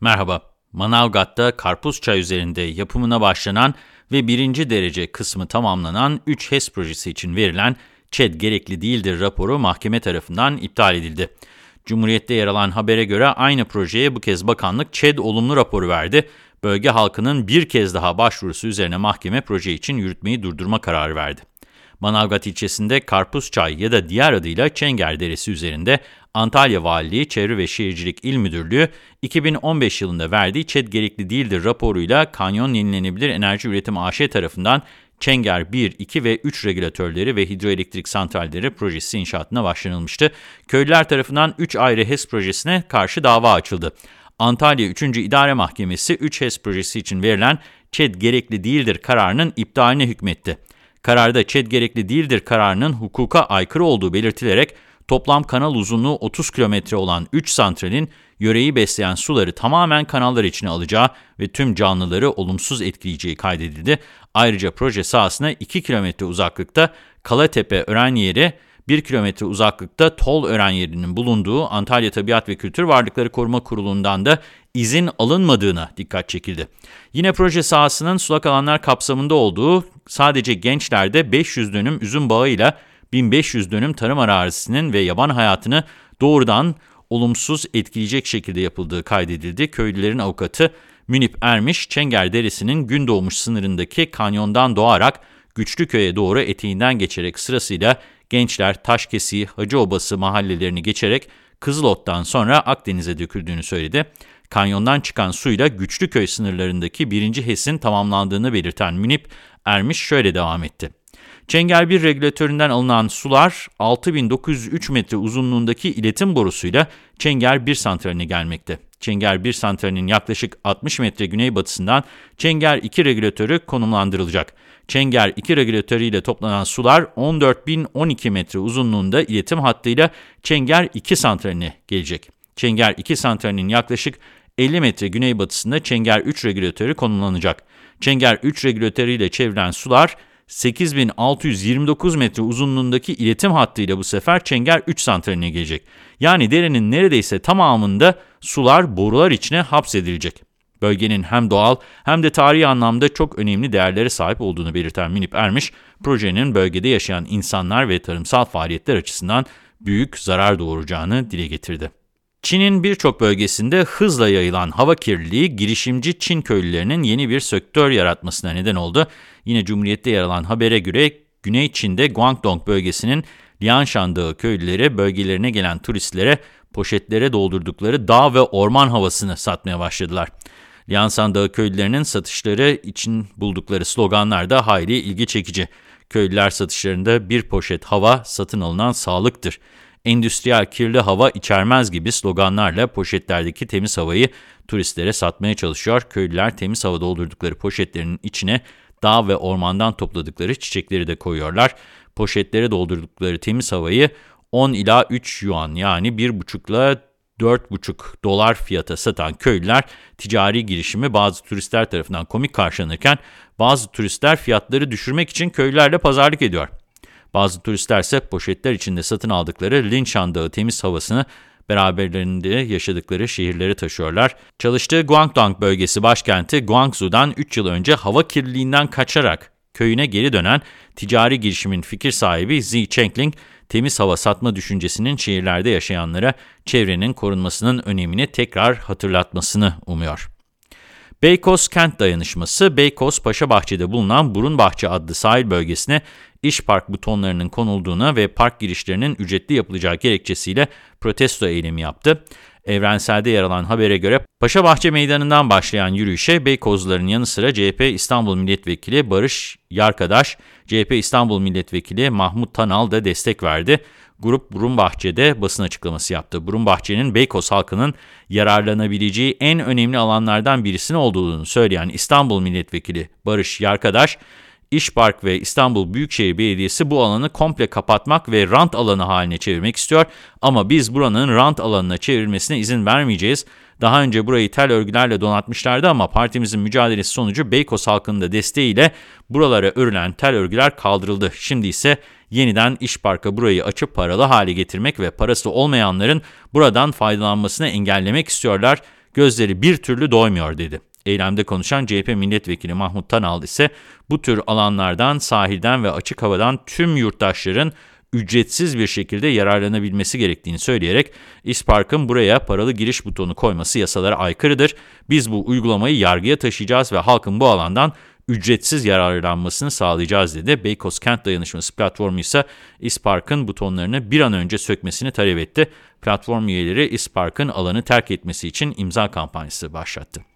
Merhaba, Manavgat'ta karpuz çay üzerinde yapımına başlanan ve birinci derece kısmı tamamlanan 3 HES projesi için verilen ÇED gerekli değildir raporu mahkeme tarafından iptal edildi. Cumhuriyet'te yer alan habere göre aynı projeye bu kez bakanlık ÇED olumlu raporu verdi. Bölge halkının bir kez daha başvurusu üzerine mahkeme proje için yürütmeyi durdurma kararı verdi. Manavgat ilçesinde Karpuzçay ya da diğer adıyla Çenger Deresi üzerinde Antalya Valiliği Çevre ve Şehircilik İl Müdürlüğü 2015 yılında verdiği ÇED gerekli değildir raporuyla Kanyon Yenilenebilir Enerji Üretim AŞ tarafından Çenger 1, 2 ve 3 regülatörleri ve hidroelektrik santralleri projesi inşaatına başlanılmıştı. Köylüler tarafından 3 ayrı HES projesine karşı dava açıldı. Antalya 3. İdare Mahkemesi 3 HES projesi için verilen ÇED gerekli değildir kararının iptaline hükmetti. Kararda ÇED gerekli değildir kararının hukuka aykırı olduğu belirtilerek toplam kanal uzunluğu 30 kilometre olan 3 santralin yöreyi besleyen suları tamamen kanallar içine alacağı ve tüm canlıları olumsuz etkileyeceği kaydedildi. Ayrıca proje sahasına 2 kilometre uzaklıkta Kalatepe öğren yeri, 1 kilometre uzaklıkta Tol öğren yerinin bulunduğu Antalya Tabiat ve Kültür Varlıkları Koruma Kurulu'ndan da izin alınmadığına dikkat çekildi. Yine proje sahasının sulak alanlar kapsamında olduğu sadece gençlerde 500 dönüm üzüm bağıyla 1500 dönüm tarım arazisinin ve yaban hayatını doğrudan olumsuz etkileyecek şekilde yapıldığı kaydedildi. Köylülerin avukatı Münip Ermiş, Çenger Deresi'nin gün doğmuş sınırındaki kanyondan doğarak Güçlüköy'e doğru eteğinden geçerek sırasıyla Gençler, Taşkesi, Hacıobası mahallelerini geçerek Kızılot'tan sonra Akdeniz'e döküldüğünü söyledi. Kanyondan çıkan suyla Güçlüköy sınırlarındaki birinci HES'in tamamlandığını belirten Münip Ermiş şöyle devam etti. Çengel 1 regülatöründen alınan sular 6903 metre uzunluğundaki iletim borusuyla Çengel 1 santraline gelmekte. Çengel 1 santralinin yaklaşık 60 metre güneybatısından Çengel 2 regülatörü konumlandırılacak. Çengel 2 regülatörü ile toplanan sular 14.012 metre uzunluğunda iletim hattıyla Çengel 2 santraline gelecek. Çengel 2 santralinin yaklaşık 50 metre güneybatısında Çengel 3 regülatörü konumlanacak. Çengel 3 regülatörü ile çevrilen sular 8629 metre uzunluğundaki iletim hattıyla bu sefer Çenger 3 santraline gelecek. Yani derenin neredeyse tamamında sular borular içine hapsedilecek. Bölgenin hem doğal hem de tarihi anlamda çok önemli değerlere sahip olduğunu belirten Minip Ermiş, projenin bölgede yaşayan insanlar ve tarımsal faaliyetler açısından büyük zarar doğuracağını dile getirdi. Çin'in birçok bölgesinde hızla yayılan hava kirliliği girişimci Çin köylülerinin yeni bir sektör yaratmasına neden oldu. Yine Cumhuriyet'te yer alan habere göre Güney Çin'de Guangdong bölgesinin Lianshan Dağı köylüleri bölgelerine gelen turistlere poşetlere doldurdukları dağ ve orman havasını satmaya başladılar. Lianshan Dağı köylülerinin satışları için buldukları sloganlar da hayli ilgi çekici. Köylüler satışlarında bir poşet hava satın alınan sağlıktır endüstriyel kirli hava içermez gibi sloganlarla poşetlerdeki temiz havayı turistlere satmaya çalışıyor. Köylüler temiz hava doldurdukları poşetlerin içine dağ ve ormandan topladıkları çiçekleri de koyuyorlar. Poşetlere doldurdukları temiz havayı 10 ila 3 yuan yani 1,5 ile 4,5 dolar fiyata satan köylüler ticari girişimi bazı turistler tarafından komik karşılanırken bazı turistler fiyatları düşürmek için köylülerle pazarlık ediyor. Bazı turistler ise poşetler içinde satın aldıkları Linshan Dağı temiz havasını beraberlerinde yaşadıkları şehirlere taşıyorlar. Çalıştığı Guangdong bölgesi başkenti Guangzhou'dan 3 yıl önce hava kirliliğinden kaçarak köyüne geri dönen ticari girişimin fikir sahibi Zi Chengling, temiz hava satma düşüncesinin şehirlerde yaşayanlara çevrenin korunmasının önemini tekrar hatırlatmasını umuyor. Beykoz Kent Dayanışması, Beykoz Paşabahçe'de bulunan Burunbahçe adlı sahil bölgesine iş park butonlarının konulduğuna ve park girişlerinin ücretli yapılacağı gerekçesiyle protesto eylemi yaptı. Evrensel'de yer alan habere göre Paşabahçe Meydanı'ndan başlayan yürüyüşe Beykozluların yanı sıra CHP İstanbul Milletvekili Barış Yarkadaş, CHP İstanbul Milletvekili Mahmut Tanal da destek verdi. Grup Burunbahçe'de basın açıklaması yaptı. Burunbahçe'nin Beykoz halkının yararlanabileceği en önemli alanlardan birisini olduğunu söyleyen İstanbul Milletvekili Barış Yarkadaş, İşpark ve İstanbul Büyükşehir Belediyesi bu alanı komple kapatmak ve rant alanı haline çevirmek istiyor. Ama biz buranın rant alanına çevrilmesine izin vermeyeceğiz. Daha önce burayı tel örgülerle donatmışlardı ama partimizin mücadelesi sonucu Beykoz halkının da desteğiyle buralara örülen tel örgüler kaldırıldı. Şimdi ise yeniden İşpark'a burayı açıp paralı hale getirmek ve parası olmayanların buradan faydalanmasını engellemek istiyorlar. gözleri bir türlü doymuyor dedi. Eylemde konuşan CHP milletvekili Mahmut Tanal ise bu tür alanlardan, sahilden ve açık havadan tüm yurttaşların ücretsiz bir şekilde yararlanabilmesi gerektiğini söyleyerek İspark'ın buraya paralı giriş butonu koyması yasalara aykırıdır. Biz bu uygulamayı yargıya taşıyacağız ve halkın bu alandan ücretsiz yararlanmasını sağlayacağız dedi. Beykoz Kent Dayanışması platformu ise İspark'ın butonlarını bir an önce sökmesini talep etti. Platform üyeleri İspark'ın alanı terk etmesi için imza kampanyası başlattı.